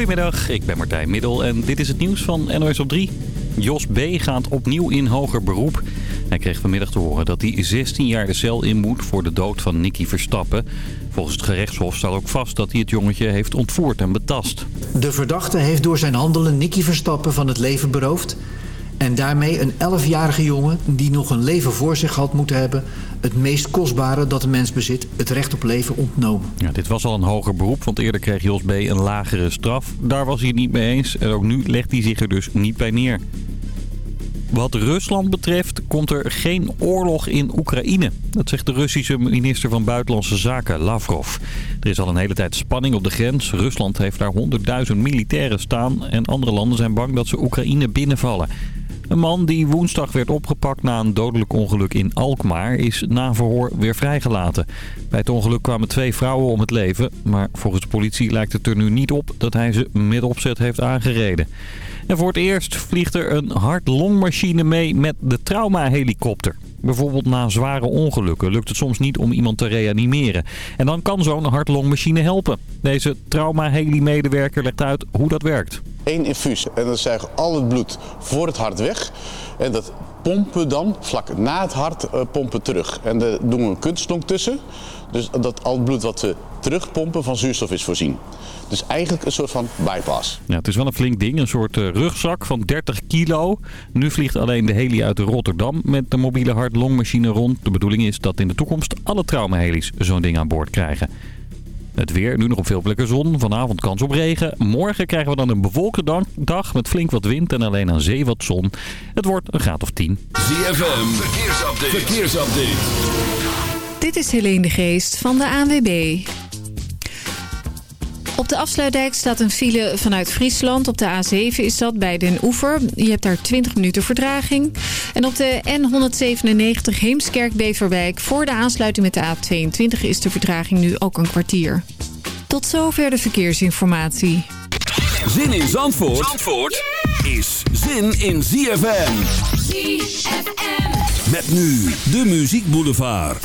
Goedemiddag, ik ben Martijn Middel en dit is het nieuws van NOS op 3. Jos B. gaat opnieuw in hoger beroep. Hij kreeg vanmiddag te horen dat hij 16 jaar de cel in moet voor de dood van Nicky Verstappen. Volgens het gerechtshof staat ook vast dat hij het jongetje heeft ontvoerd en betast. De verdachte heeft door zijn handelen Nicky Verstappen van het leven beroofd... en daarmee een 11-jarige jongen die nog een leven voor zich had moeten hebben... het meest kostbare dat een mens bezit, het recht op leven, ontnomen. Ja, dit was al een hoger beroep, want eerder kreeg Jos B. een lagere straf. Daar was hij het niet mee eens en ook nu legt hij zich er dus niet bij neer. Wat Rusland betreft komt er geen oorlog in Oekraïne. Dat zegt de Russische minister van Buitenlandse Zaken, Lavrov. Er is al een hele tijd spanning op de grens. Rusland heeft daar 100.000 militairen staan en andere landen zijn bang dat ze Oekraïne binnenvallen. Een man die woensdag werd opgepakt na een dodelijk ongeluk in Alkmaar is na verhoor weer vrijgelaten. Bij het ongeluk kwamen twee vrouwen om het leven, maar volgens de politie lijkt het er nu niet op dat hij ze met opzet heeft aangereden. En voor het eerst vliegt er een hart-longmachine mee met de traumahelikopter. Bijvoorbeeld na zware ongelukken lukt het soms niet om iemand te reanimeren. En dan kan zo'n hart-longmachine helpen. Deze trauma-heli-medewerker legt uit hoe dat werkt. Eén infuus en dan zuigen al het bloed voor het hart weg. En dat pompen dan vlak na het hart uh, pompen terug. En daar doen we een kunstlong tussen. Dus dat al het bloed wat we terugpompen van zuurstof is voorzien. Dus eigenlijk een soort van bypass. Ja, het is wel een flink ding, een soort uh, rugzak van 30 kilo. Nu vliegt alleen de heli uit Rotterdam met de mobiele hart-longmachine rond. De bedoeling is dat in de toekomst alle traumahelis zo'n ding aan boord krijgen. Het weer, nu nog op veel plekken zon. Vanavond kans op regen. Morgen krijgen we dan een bewolkte dag met flink wat wind en alleen aan zee wat zon. Het wordt een graad of 10. ZFM, verkeersupdate. verkeersupdate. Dit is Helene de Geest van de ANWB. Op de afsluitdijk staat een file vanuit Friesland. Op de A7 is dat bij Den Oever. Je hebt daar 20 minuten vertraging. En op de N197 Heemskerk-Beverwijk... voor de aansluiting met de A22 is de vertraging nu ook een kwartier. Tot zover de verkeersinformatie. Zin in Zandvoort, Zandvoort is zin in ZFM. ZFM. Met nu de Muziek Boulevard.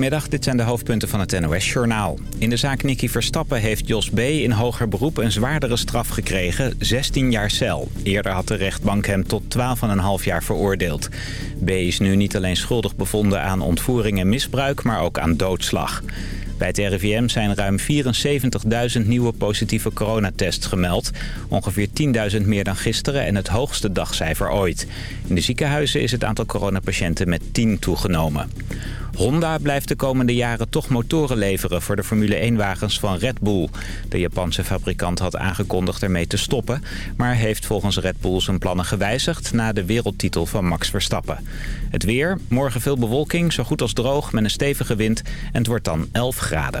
Goedemiddag, dit zijn de hoofdpunten van het NOS-journaal. In de zaak Nicky Verstappen heeft Jos B. in hoger beroep een zwaardere straf gekregen, 16 jaar cel. Eerder had de rechtbank hem tot 12,5 jaar veroordeeld. B. is nu niet alleen schuldig bevonden aan ontvoering en misbruik, maar ook aan doodslag. Bij het RIVM zijn ruim 74.000 nieuwe positieve coronatests gemeld. Ongeveer 10.000 meer dan gisteren en het hoogste dagcijfer ooit. In de ziekenhuizen is het aantal coronapatiënten met 10 toegenomen. Honda blijft de komende jaren toch motoren leveren voor de Formule 1-wagens van Red Bull. De Japanse fabrikant had aangekondigd ermee te stoppen... maar heeft volgens Red Bull zijn plannen gewijzigd na de wereldtitel van Max Verstappen. Het weer, morgen veel bewolking, zo goed als droog met een stevige wind... en het wordt dan 11 graden.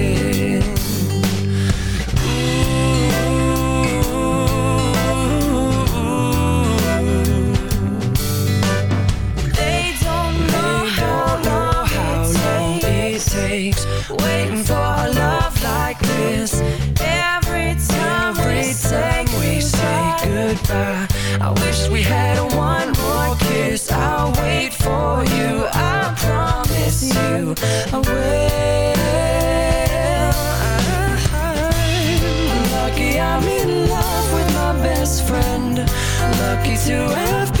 goodbye. I wish we had one more kiss. I'll wait for you. I promise you. I will. I'm lucky I'm in love with my best friend. Lucky to have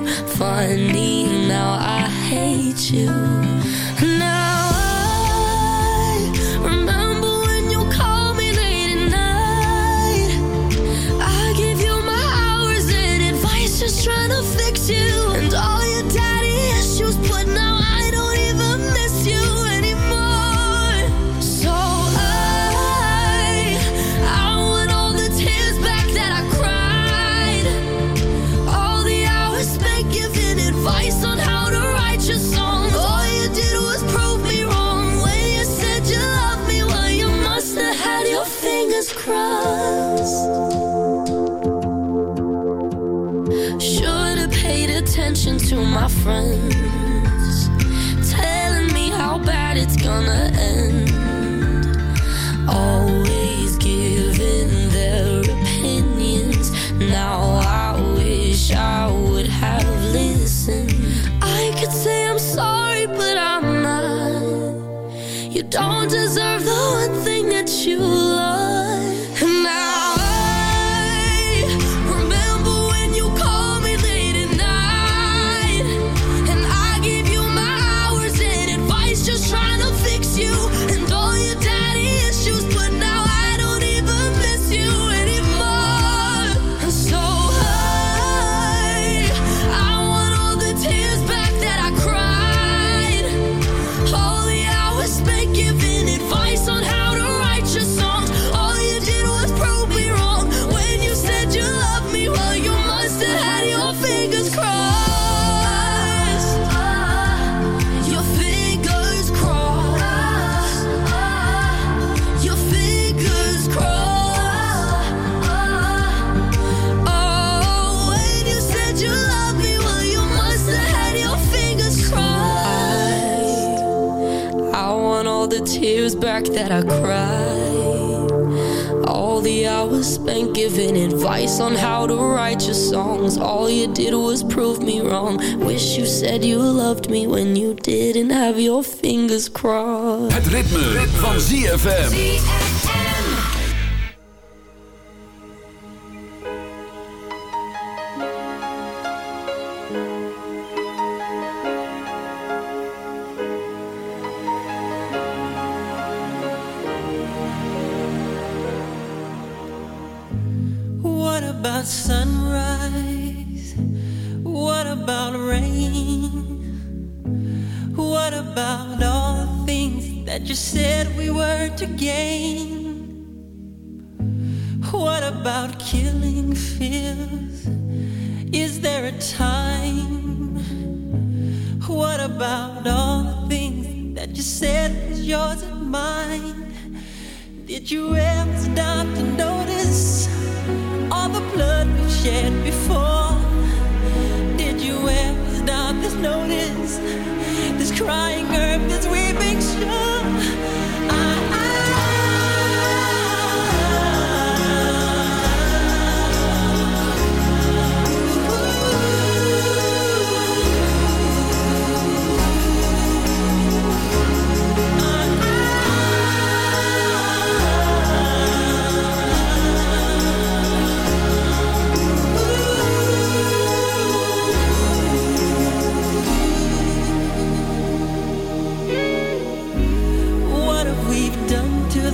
funny. Now I hate you. i want all the Tears back that I cried. All the hours spent giving advice on how to write your songs. All you did was prove me wrong. Wish you said you loved me when you didn't have your fingers crossed. Het ritme, van ZFM.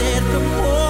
dead from war?